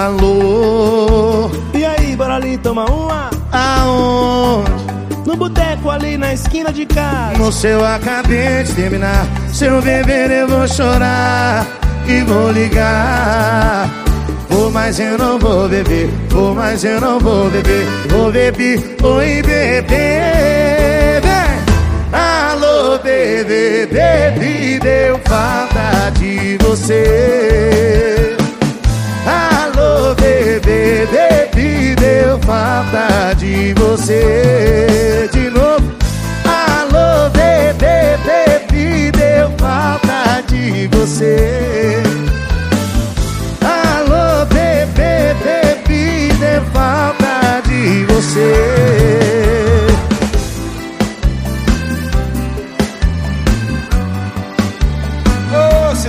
Alô, E aí, bora ali tomar uma? aonde? No boteco ali na esquina de casa. Moço, eu acabei de terminar. Se eu beber, eu vou chorar e vou ligar. Vou, mas eu não vou beber. Vou, mas eu não vou beber. Vou beber, oi, bebê. Vem. Alô, bebê, bebê, deu falta de você.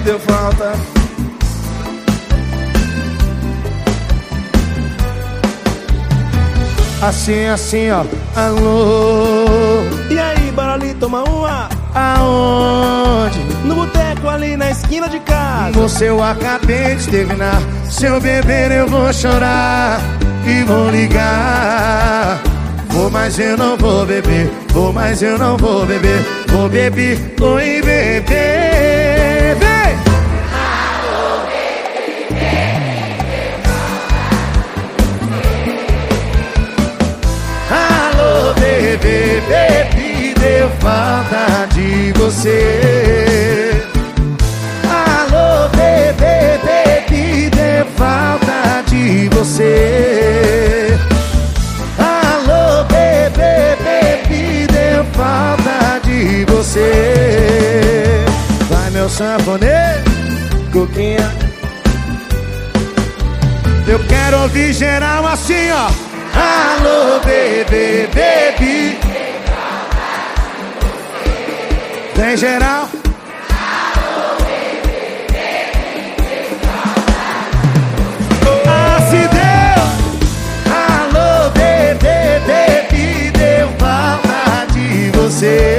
Se deu falta. Assim, assim, ó. Alô, E aí, bora ali tomar uma? aonde? No boteco ali na esquina de casa. Você eu acabei de terminar. Se eu beber, eu vou chorar e vou ligar. Vou, mas eu não vou beber. Vou, mas eu não vou beber. Vou beber, oi, bebê. Bebê, bebê, deu falta de você. Alô, bebê, bebê, deu falta de você. Alô, bebê, bebê, deu falta de você. Vai, meu sanfoneiro, coquinha. Eu quero ouvir geral assim, ó. Alô, bebê, bebê. geral. Ah, se deu, alô, bebê, bebê, deu falta de você.